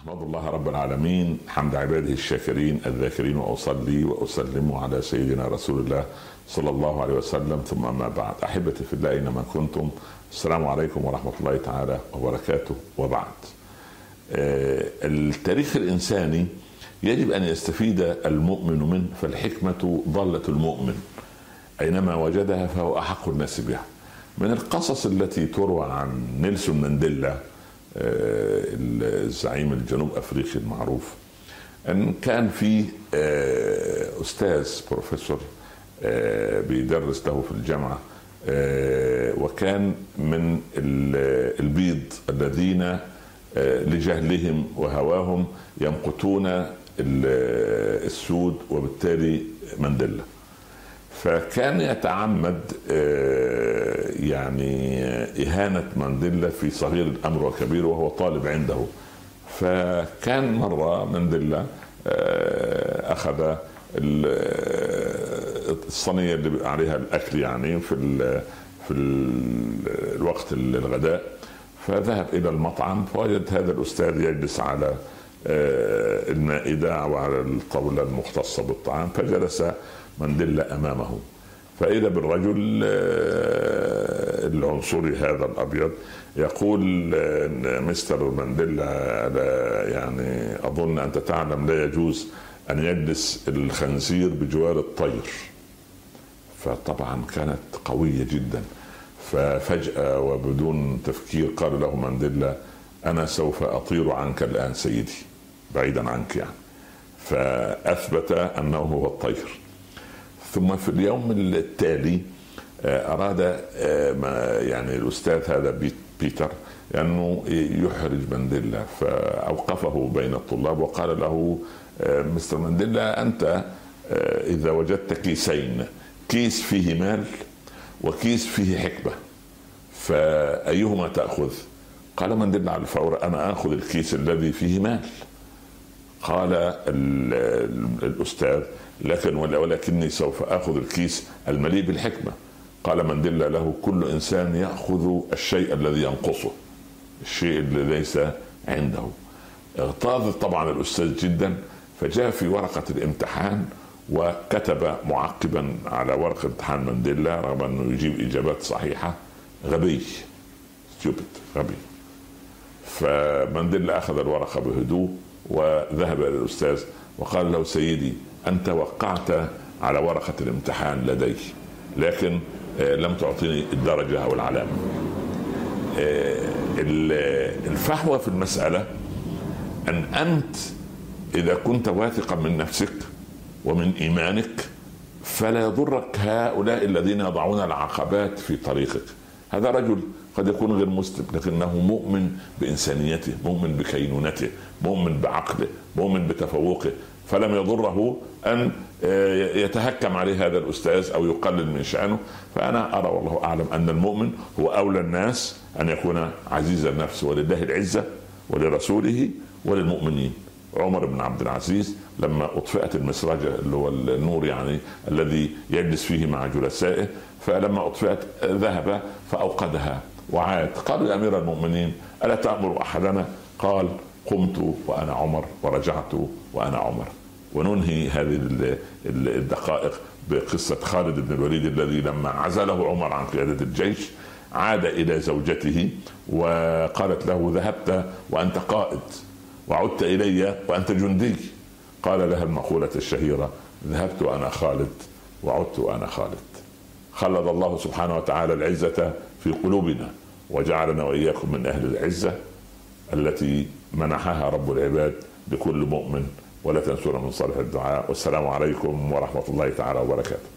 أحمد الله رب العالمين حمد عباده الشاكرين الذاكرين وأصلي وأسلم على سيدنا رسول الله صلى الله عليه وسلم. ثم أما بعد أحبتي في الله اينما كنتم. السلام عليكم ورحمة الله تعالى وبركاته. وبعد آه، التاريخ الإنساني يجب أن يستفيد المؤمن منه فالحكمة ضالة المؤمن. أينما وجدها فهو أحق الناس بها. من القصص التي تروى عن نيلسون مانديلا الزعيم الجنوب أفريقي المعروف. إن كان في آه، أستاذ بروفيسور آه، بيدرس له في الجامعة وكان من البيض الذين لجهلهم وهواهم يمقتون السود وبالتالي مانديلا فكان يتعمد آه، يعني إهانة مانديلا في صغير الأمر وكبير وهو طالب عنده. فكان مرة مانديلا آه، أخذ آه، الصينية اللي عليها الأكل يعني في في الوقت الغداء فذهب إلى المطعم فوجد هذا الأستاذ يجلس على المائدة أو على الطاولة المختصة بالطعام فجلس مانديلا أمامه. فإذا بالرجل آه، العنصري هذا الأبيض يقول مستر مانديلا يعني أظن أنت تعلم لا يجوز أن يجلس الخنزير بجوار الطير. فطبعا كانت قوية جدا. ففجأة وبدون تفكير قال له مانديلا أنا سوف أطير عنك الآن سيدي. بعيدا عنك يعني. فأثبت أنه هو الطير. ثم في اليوم التالي آه، أراد آه، يعني الأستاذ هذا بيتر أنه يحرج مانديلا. فأوقفه بين الطلاب وقال له آه، مستر مانديلا أنت إذا وجدت كيسين كيس فيه مال وكيس فيه حكمة فأيهما تأخذ؟ قال مانديلا على الفور أنا آخذ الكيس الذي فيه مال. قال الأستاذ لكن ولكني سوف آخذ الكيس المليء بالحكمة. قال مانديلا له كل إنسان يأخذ الشيء الذي ينقصه الشيء اللي ليس عنده. اغتاظ طبعا الأستاذ جدا فجاء في ورقة الامتحان وكتب معقبا على ورقه امتحان مانديلا رغم أنه يجيب إجابات صحيحة. غبي ستوبد غبي. فمانديلا أخذ الورقة بهدوء وذهب إلى الأستاذ وقال له سيدي أنت وقعت على ورقة الامتحان لدي لكن آه، لم تعطيني الدرجة أو العلامة. آه، الفحوى في المسألة أن أنت إذا كنت واثقا من نفسك ومن إيمانك فلا يضرك هؤلاء الذين يضعون العقبات في طريقك. هذا رجل قد يكون غير مسلم لكنه مؤمن بإنسانيته مؤمن بكينونته مؤمن بعقله مؤمن بتفوقه فلم يضره أن آه، يتهكم عليه هذا الأستاذ أو يقلل من شأنه. فأنا أرى والله أعلم أن المؤمن هو أولى الناس أن يكون عزيز النفس ولله العزة ولرسوله وللمؤمنين. عمر بن عبد العزيز لما أطفئت المسرجه اللي هو النور يعني الذي يجلس فيه مع جلسائه فلما أطفئت ذهب فأوقدها وعاد. قالوا يا أمير المؤمنين ألا تأمر أحدنا؟ قال قمت وأنا عمر ورجعت وأنا عمر. وننهي هذه الدقائق بقصة خالد بن الوليد الذي لما عزله عمر عن قيادة الجيش عاد إلى زوجته وقالت له ذهبت وأنت قائد. وعدت إلي وأنت جندي. قال لها المقولة الشهيرة ذهبت وأنا خالد وعدت وأنا خالد. خلد الله سبحانه وتعالى العزة في قلوبنا وجعلنا وإياكم من أهل العزة التي منحها رب العباد لكل مؤمن ولا تنسونا من صالح الدعاء. والسلام عليكم ورحمة الله تعالى وبركاته.